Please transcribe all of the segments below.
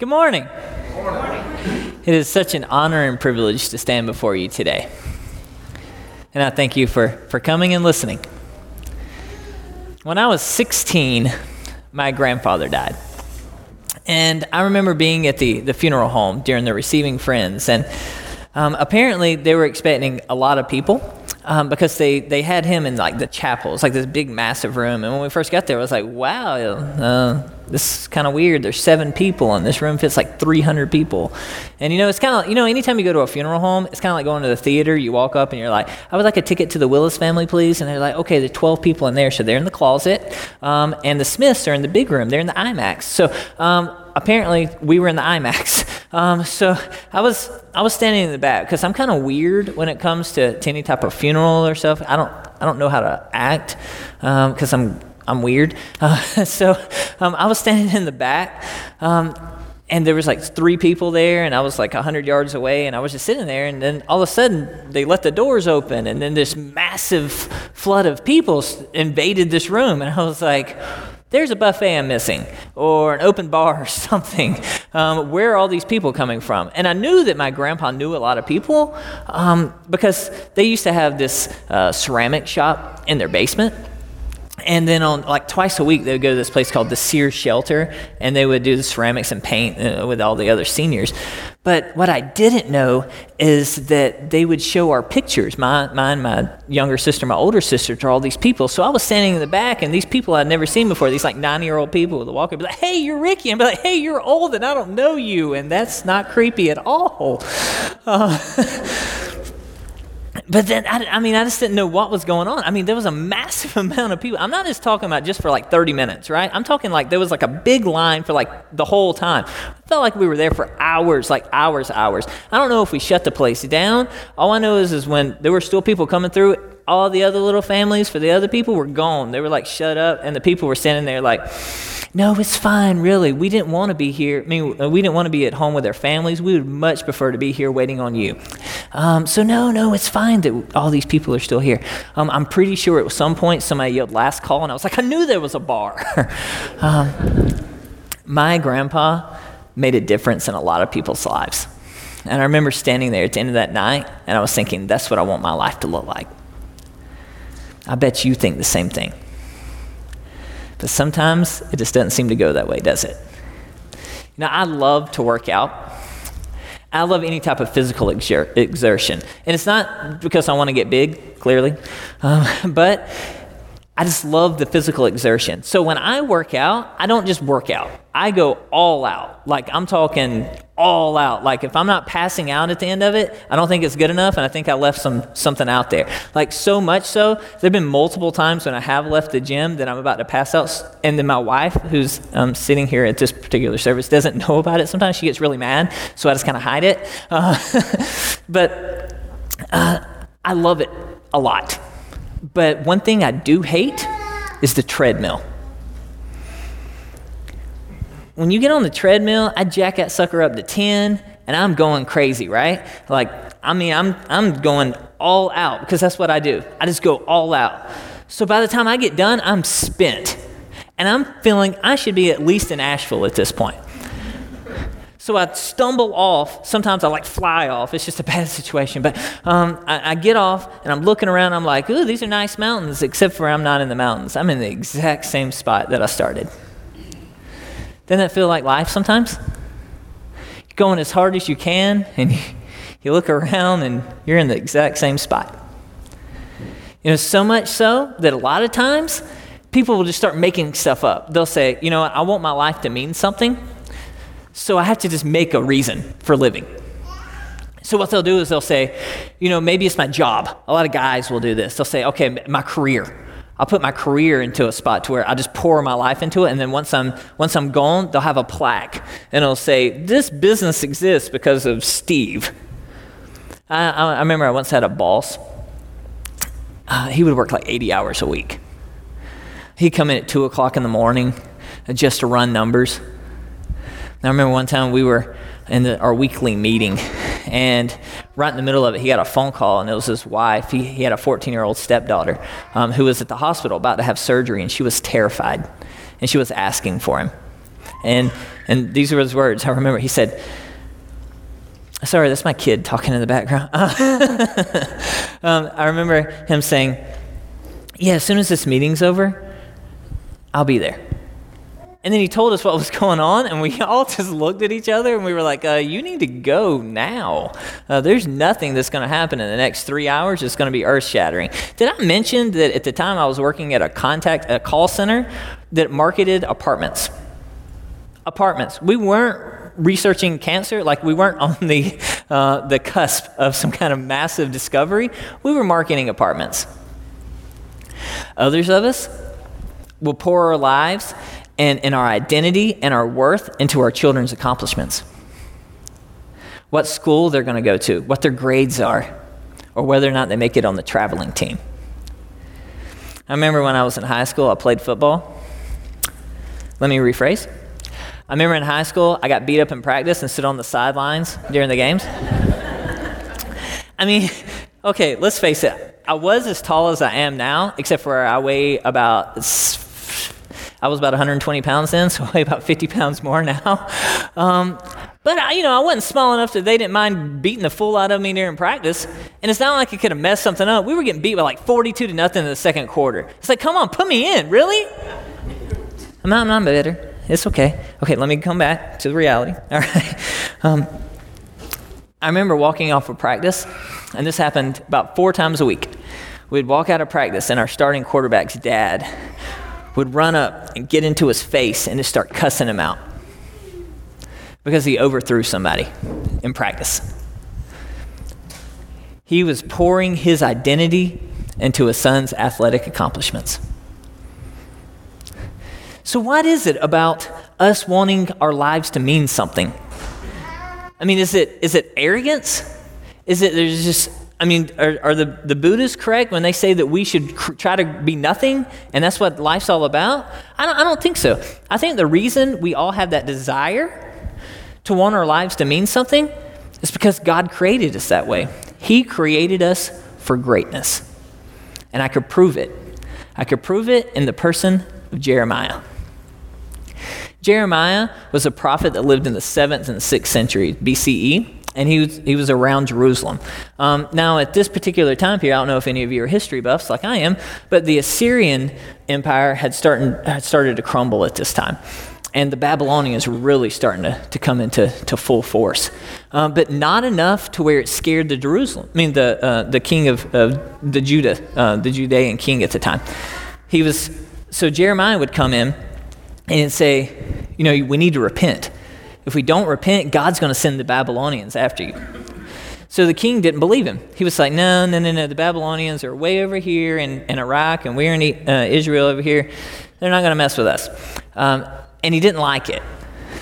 Good morning. It is such an honor and privilege to stand before you today. And I thank you for, for coming and listening. When I was 16, my grandfather died. And I remember being at the, the funeral home during the receiving friends. And um, apparently, they were expecting a lot of people um, because they, they had him in like the chapel. It's like this big, massive room. And when we first got there, I was like, wow, uh, this is kind of weird. There's seven people, and this room fits like 300 people. And you know, it's kind of, you know, anytime you go to a funeral home, it's kind of like going to the theater. You walk up and you're like, I would like a ticket to the Willis family, please. And they're like, okay, there's 12 people in there. So they're in the closet. Um, and the Smiths are in the big room. They're in the IMAX. So um, apparently, we were in the IMAX. Um, so I was, I was standing in the back because I'm kind of weird when it comes to, to any type of funeral or stuff. I don't, I don't know how to act because um, I'm I'm weird. Uh, so um, I was standing in the back, um, and there was like three people there, and I was like 100 yards away, and I was just sitting there, and then all of a sudden they let the doors open, and then this massive flood of people invaded this room, and I was like, there's a buffet I'm missing, or an open bar or something. Um, where are all these people coming from? And I knew that my grandpa knew a lot of people um, because they used to have this uh, ceramic shop in their basement. And then on like twice a week, they would go to this place called the Sears Shelter, and they would do the ceramics and paint uh, with all the other seniors. But what I didn't know is that they would show our pictures, my, mine, my younger sister, my older sister, to all these people. So I was standing in the back, and these people I'd never seen before, these like 90 year old people with a walker, be like, hey, you're Ricky. And be like, hey, you're old, and I don't know you. And that's not creepy at all. Uh, but then I, I, mean i just didn't know what was going on. I mean there was a massive amount of people. I'm not just talking about just for like 30 minutes right? I'm talking like there was like a big line for like the whole time. I felt like we were there for hours like hours hours. I don't know if we shut the place down. All i know is is when there were still people coming through all the other little families for the other people were gone. They were like shut up and the people were standing there like no, it's fine, really. We didn't want to be here. I mean, we didn't want to be at home with our families. We would much prefer to be here waiting on you. Um, so, no, no, it's fine that all these people are still here. Um, I'm pretty sure at some point somebody yelled last call, and I was like, I knew there was a bar. um, my grandpa made a difference in a lot of people's lives. And I remember standing there at the end of that night, and I was thinking, that's what I want my life to look like. I bet you think the same thing. But sometimes it just doesn't seem to go that way, does it? Now, I love to work out. I love any type of physical exer- exertion. And it's not because I want to get big, clearly, um, but I just love the physical exertion. So when I work out, I don't just work out. I go all out. Like I'm talking all out. Like if I'm not passing out at the end of it, I don't think it's good enough and I think I left some something out there. Like so much so, there've been multiple times when I have left the gym that I'm about to pass out and then my wife who's um, sitting here at this particular service doesn't know about it. Sometimes she gets really mad, so I just kind of hide it. Uh, but uh, I love it a lot. But one thing I do hate is the treadmill. When you get on the treadmill, I jack that sucker up to 10 and I'm going crazy, right? Like, I mean, I'm, I'm going all out because that's what I do. I just go all out. So by the time I get done, I'm spent. And I'm feeling I should be at least in Asheville at this point. So I stumble off. Sometimes I like fly off. It's just a bad situation. But um, I, I, get off and I'm looking around. I'm like, ooh, these are nice mountains, except for I'm not in the mountains. I'm in the exact same spot that I started. Doesn't that feel like life sometimes? You're going as hard as you can and you, you look around and you're in the exact same spot. You know, so much so that a lot of times people will just start making stuff up. They'll say, you know I want my life to mean something. So I have to just make a reason for living. So what they'll do is they'll say, you know, maybe it's my job. A lot of guys will do this. They'll say, okay, my career. I'll put my career into a spot to where I just pour my life into it, and then once I'm once I'm gone, they'll have a plaque, and it'll say, "This business exists because of Steve." I, I remember I once had a boss. Uh, he would work like 80 hours a week. He'd come in at two o'clock in the morning just to run numbers. I remember one time we were in the, our weekly meeting, and right in the middle of it, he got a phone call, and it was his wife. He, he had a 14 year old stepdaughter um, who was at the hospital about to have surgery, and she was terrified, and she was asking for him. And, and these were his words. I remember he said, Sorry, that's my kid talking in the background. um, I remember him saying, Yeah, as soon as this meeting's over, I'll be there. And then he told us what was going on, and we all just looked at each other and we were like, uh, You need to go now. Uh, there's nothing that's going to happen in the next three hours It's going to be earth shattering. Did I mention that at the time I was working at a contact, a call center that marketed apartments? Apartments. We weren't researching cancer, like we weren't on the, uh, the cusp of some kind of massive discovery. We were marketing apartments. Others of us will pour our lives and, and our identity and our worth into our children's accomplishments. What school they're going to go to, what their grades are, or whether or not they make it on the traveling team. I remember when I was in high school, I played football. Let me rephrase. I remember in high school, I got beat up in practice and stood on the sidelines during the games. I mean, okay, let's face it. I was as tall as I am now, except for I weigh about I was about 120 pounds then, so I weigh about 50 pounds more now. Um, but I, you know, I wasn't small enough that they didn't mind beating the fool out of me during practice. And it's not like it could have messed something up. We were getting beat by like 42 to nothing in the second quarter. It's like, come on, put me in, really? I'm not, I'm not. It's okay. Okay, let me come back to the reality. All right. Um, I remember walking off of practice, and this happened about four times a week. We'd walk out of practice, and our starting quarterback's dad would run up and get into his face and just start cussing him out because he overthrew somebody in practice. He was pouring his identity into his son's athletic accomplishments. So, what is it about us wanting our lives to mean something? I mean, is it, is it arrogance? Is it there's just I mean, are, are, the, the Buddhists correct when they say that we should cr- try to be nothing and that's what life's all about? I don't, I don't think so. I think the reason we all have that desire to want our lives to mean something is because God created us that way. He created us for greatness. And I could prove it. I could prove it in the person of Jeremiah. Jeremiah was a prophet that lived in the 7th and 6th century BCE and he was, he was around Jerusalem. Um, now, at this particular time period, I don't know if any of you are history buffs like I am, but the Assyrian Empire had, started had started to crumble at this time. And the Babylonians were really starting to, to come into to full force. Um, but not enough to where it scared the Jerusalem, I mean, the, uh, the king of, of the Judah, uh, the Judean king at the time. He was, so Jeremiah would come in and say, you know, we need to repent. If we don't repent, God's going to send the Babylonians after you. So the king didn't believe him. He was like, no, no, no, no. The Babylonians are way over here in, in Iraq, and we're in uh, Israel over here. They're not going to mess with us. Um, and he didn't like it.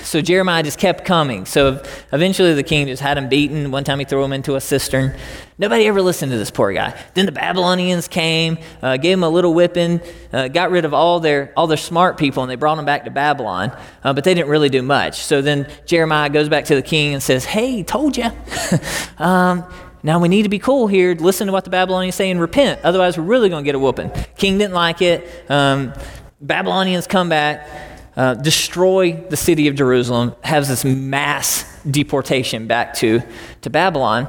So Jeremiah just kept coming. So eventually the king just had him beaten. One time he threw him into a cistern. Nobody ever listened to this poor guy. Then the Babylonians came, uh, gave him a little whipping, uh, got rid of all their all their smart people, and they brought him back to Babylon. Uh, but they didn't really do much. So then Jeremiah goes back to the king and says, "Hey, told you." um, now we need to be cool here. Listen to what the Babylonians say and repent. Otherwise, we're really going to get a whooping. King didn't like it. Um, Babylonians come back uh, destroy the city of Jerusalem, has this mass deportation back to, to Babylon.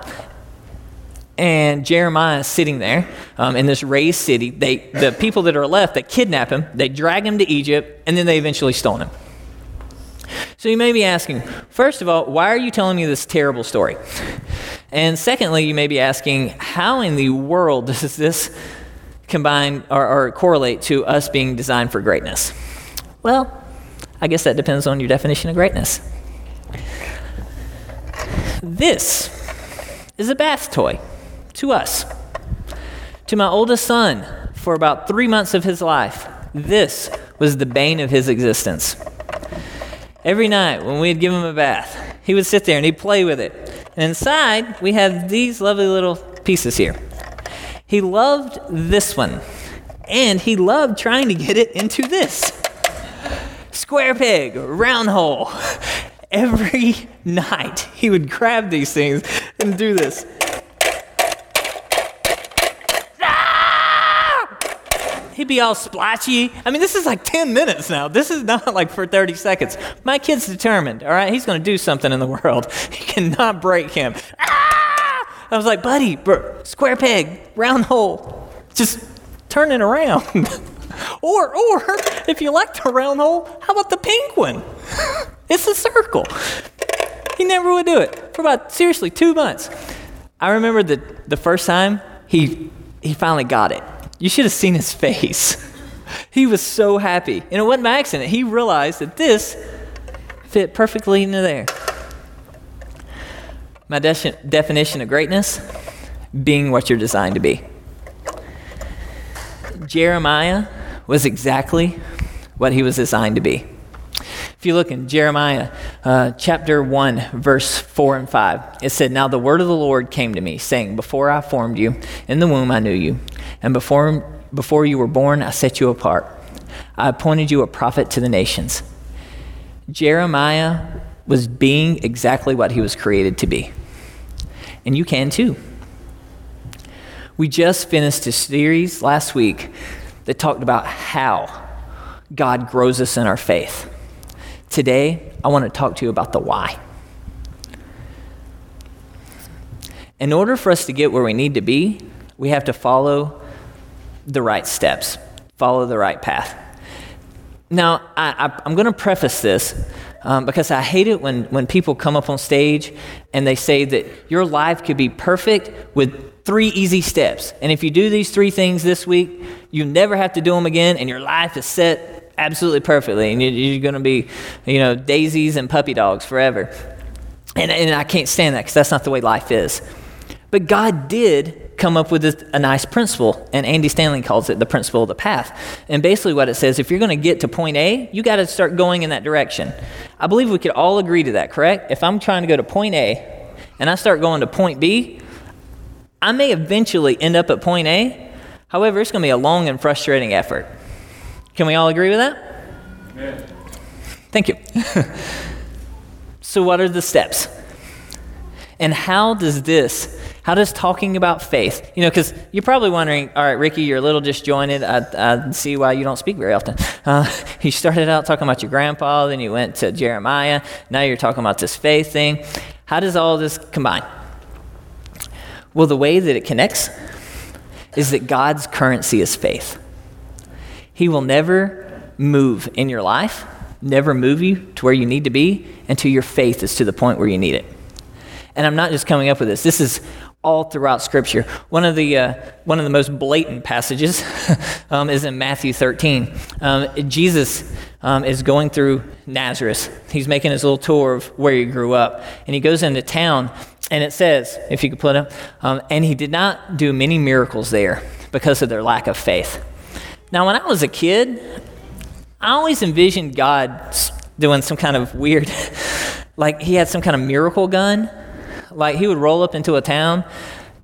And Jeremiah is sitting there um, in this razed city. They, the people that are left, they kidnap him, they drag him to Egypt, and then they eventually stone him. So you may be asking, first of all, why are you telling me this terrible story? And secondly, you may be asking, how in the world does this combine or, or correlate to us being designed for greatness? Well, I guess that depends on your definition of greatness. This is a bath toy to us. To my oldest son, for about three months of his life, this was the bane of his existence. Every night when we'd give him a bath, he would sit there and he'd play with it. And inside, we have these lovely little pieces here. He loved this one, and he loved trying to get it into this square peg, round hole. Every night he would grab these things and do this. Ah! he'd be all splotchy. I mean, this is like 10 minutes now. This is not like for 30 seconds. My kid's determined, all right? He's going to do something in the world. He cannot break him. Ah! I was like, buddy, bro, square peg, round hole. Just turn it around. or, or, if you like the round hole, how about the pink one? it's a circle. He never would do it for about, seriously, two months. I remember the, the first time he, he finally got it. You should have seen his face. he was so happy. And it wasn't by accident. He realized that this fit perfectly into there. My de- definition of greatness being what you're designed to be. Jeremiah was exactly what he was designed to be. If you look in Jeremiah uh, chapter 1, verse 4 and 5, it said, Now the word of the Lord came to me, saying, Before I formed you in the womb, I knew you, and before, before you were born, I set you apart. I appointed you a prophet to the nations. Jeremiah was being exactly what he was created to be. And you can too. We just finished a series last week that talked about how God grows us in our faith. Today, I want to talk to you about the why. In order for us to get where we need to be, we have to follow the right steps, follow the right path. Now, I, am going to preface this um, because I hate it when, when people come up on stage and they say that your life could be perfect with three easy steps. And if you do these three things this week, you never have to do them again, and your life is set absolutely perfectly, and you're going to be, you know, daisies and puppy dogs forever. And, and I can't stand that because that's not the way life is. But God did come up with a, a nice principle, and Andy Stanley calls it the principle of the path. And basically, what it says if you're going to get to point A, you got to start going in that direction. I believe we could all agree to that, correct? If I'm trying to go to point A and I start going to point B, I may eventually end up at point A. However, it's going to be a long and frustrating effort. Can we all agree with that? Yeah. Thank you. so, what are the steps? And how does this, how does talking about faith, you know, because you're probably wondering, all right, Ricky, you're a little disjointed. I, I see why you don't speak very often. Uh, you started out talking about your grandpa, then you went to Jeremiah. Now you're talking about this faith thing. How does all this combine? Well, the way that it connects is that God's currency is faith. He will never move in your life, never move you to where you need to be until your faith is to the point where you need it. And I'm not just coming up with this. This is all throughout Scripture. One of the, uh, one of the most blatant passages um, is in Matthew 13. Um, Jesus um, is going through Nazareth. He's making his little tour of where he grew up. And he goes into town, and it says, if you could put it up, um, and he did not do many miracles there because of their lack of faith. Now, when I was a kid, I always envisioned God doing some kind of weird, like he had some kind of miracle gun. Like he would roll up into a town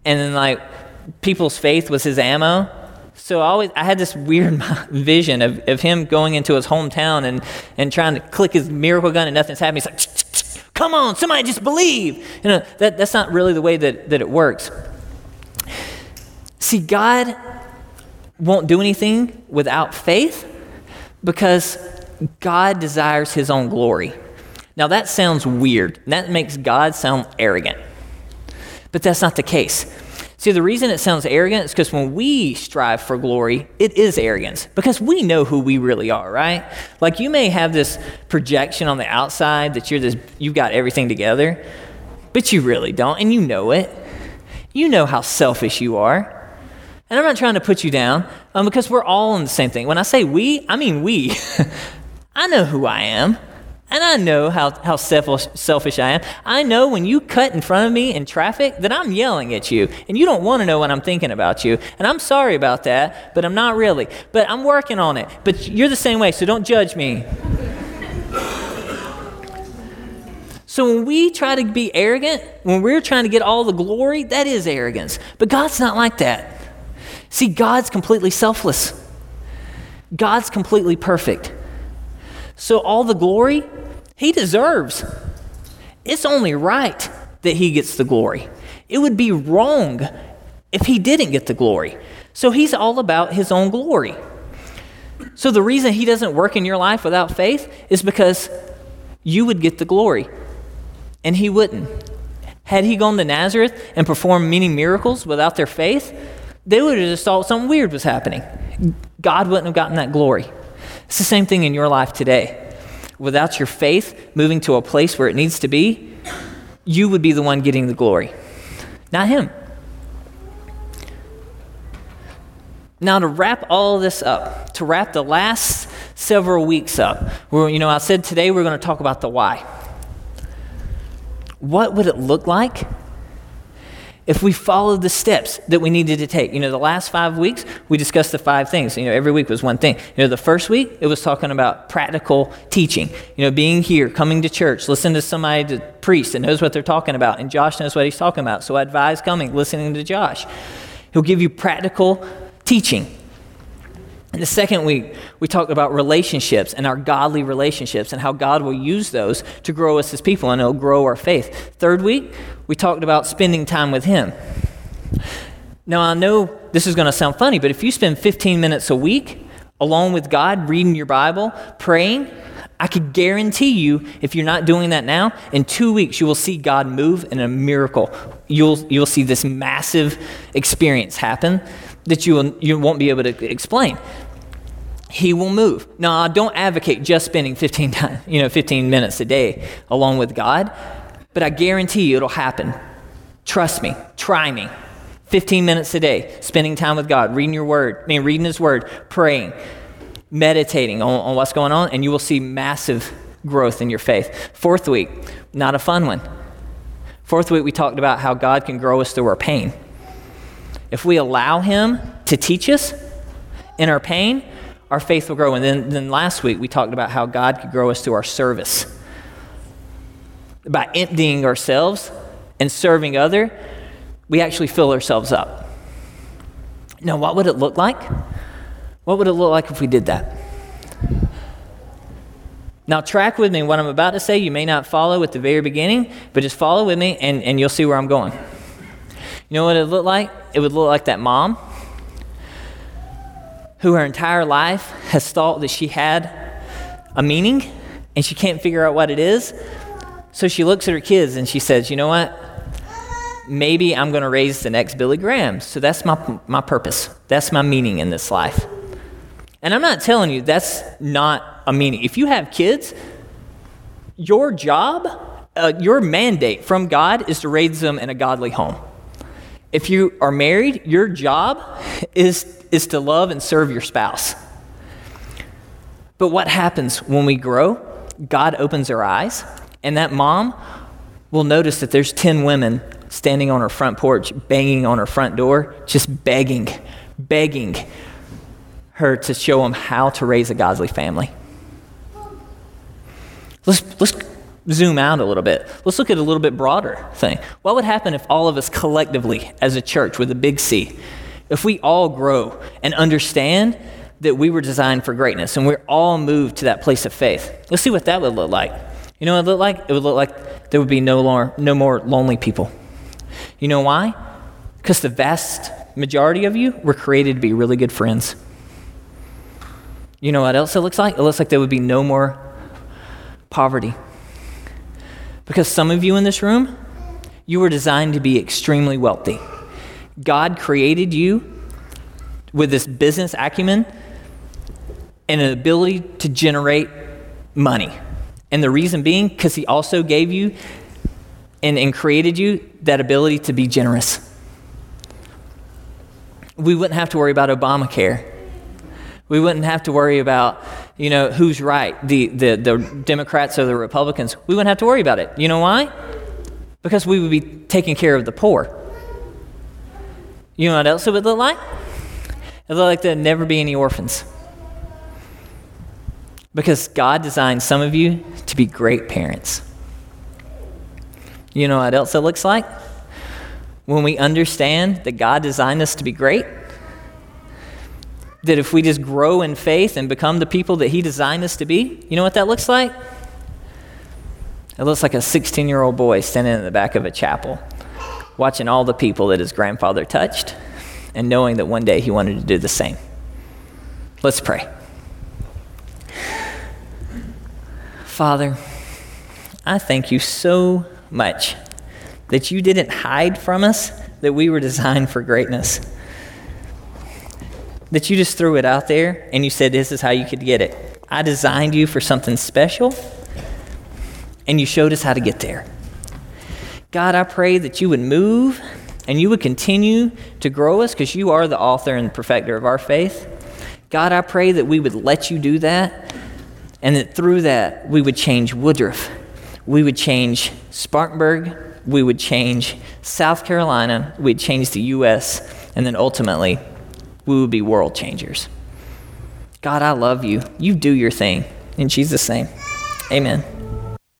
and then like people's faith was his ammo. So I always I had this weird vision of, of him going into his hometown and, and trying to click his miracle gun and nothing's happening. He's like, come on, somebody just believe. You know, that, that's not really the way that, that it works. See, God won't do anything without faith because God desires his own glory. Now, that sounds weird. That makes God sound arrogant. But that's not the case. See, the reason it sounds arrogant is because when we strive for glory, it is arrogance because we know who we really are, right? Like you may have this projection on the outside that you're this, you've got everything together, but you really don't, and you know it. You know how selfish you are. And I'm not trying to put you down um, because we're all in the same thing. When I say we, I mean we. I know who I am. And I know how, how selfish, selfish I am. I know when you cut in front of me in traffic that I'm yelling at you and you don't want to know what I'm thinking about you. And I'm sorry about that, but I'm not really. But I'm working on it. But you're the same way, so don't judge me. So when we try to be arrogant, when we're trying to get all the glory, that is arrogance. But God's not like that. See, God's completely selfless, God's completely perfect. So, all the glory He deserves. It's only right that He gets the glory. It would be wrong if He didn't get the glory. So, He's all about His own glory. So the reason he doesn't work in your life without faith is because you would get the glory and he wouldn't. Had he gone to Nazareth and performed many miracles without their faith, they would have just thought something weird was happening. God wouldn't have gotten that glory. It's the same thing in your life today. Without your faith moving to a place where it needs to be, you would be the one getting the glory, not him. Now, to wrap all this up, to wrap the last several weeks up, where, you know, I said today we're going to talk about the why. What would it look like if we followed the steps that we needed to take. You know, the last five weeks, we discussed the five things. You know, every week was one thing. You know, the first week, it was talking about practical teaching. You know, being here, coming to church, listening to somebody, to priest that knows what they're talking about, and Josh knows what he's talking about. So I advise coming, listening to Josh. He'll give you practical teaching. The second week, we talked about relationships and our godly relationships and how God will use those to grow us as people and it'll grow our faith. Third week, we talked about spending time with Him. Now, I know this is going to sound funny, but if you spend 15 minutes a week along with God, reading your Bible, praying, I could guarantee you, if you're not doing that now, in two weeks you will see God move in a miracle. You'll, you'll see this massive experience happen that you, will, you won't be able to explain. He will move. Now, I don't advocate just spending 15, time, you know, 15 minutes a day along with God, but I guarantee you it'll happen. Trust me. Try me. 15 minutes a day, spending time with God, reading your word, I mean, reading His word, praying, meditating on, on what's going on, and you will see massive growth in your faith. Fourth week, not a fun one. Fourth week, we talked about how God can grow us through our pain. If we allow Him to teach us in our pain, our faith will grow. And then, then last week, we talked about how God could grow us through our service. By emptying ourselves and serving other, we actually fill ourselves up. Now, what would it look like? What would it look like if we did that? Now, track with me what I'm about to say. You may not follow at the very beginning, but just follow with me and, and you'll see where I'm going. You know what it would look like? It would look like that mom who her entire life has thought that she had a meaning and she can't figure out what it is. So she looks at her kids and she says, You know what? Maybe I'm going to raise the next Billy Graham. So that's my, my purpose. That's my meaning in this life. And I'm not telling you that's not a meaning. If you have kids, your job, uh, your mandate from God is to raise them in a godly home. If you are married, your job is, is to love and serve your spouse. But what happens when we grow? God opens our eyes, and that mom will notice that there's 10 women standing on her front porch, banging on her front door, just begging, begging her to show them how to raise a godly family. Let's, let's zoom out a little bit. Let's look at a little bit broader thing. What would happen if all of us collectively, as a church with a big C, if we all grow and understand that we were designed for greatness and we're all moved to that place of faith? Let's see what that would look like. You know what it would look like? It would look like there would be no more, no more lonely people. You know why? Because the vast majority of you were created to be really good friends. You know what else it looks like? It looks like there would be no more poverty. Because some of you in this room, you were designed to be extremely wealthy. God created you with this business acumen and an ability to generate money. And the reason being, because He also gave you and, and created you that ability to be generous. We wouldn't have to worry about Obamacare. We wouldn't have to worry about you know, who's right, the, the, the Democrats or the Republicans. We wouldn't have to worry about it. You know why? Because we would be taking care of the poor. You know what else it would look like? It would look like there'd never be any orphans. Because God designed some of you to be great parents. You know what else it looks like? When we understand that God designed us to be great, that if we just grow in faith and become the people that He designed us to be, you know what that looks like? It looks like a 16 year old boy standing in the back of a chapel, watching all the people that his grandfather touched, and knowing that one day he wanted to do the same. Let's pray. Father, I thank you so much that you didn't hide from us that we were designed for greatness. That you just threw it out there and you said, This is how you could get it. I designed you for something special, and you showed us how to get there. God, I pray that you would move and you would continue to grow us because you are the author and the perfecter of our faith. God, I pray that we would let you do that and that through that we would change Woodruff, we would change Spartanburg, we would change South Carolina, we'd change the U.S., and then ultimately we would be world changers. God, I love you. You do your thing. In Jesus' name, amen.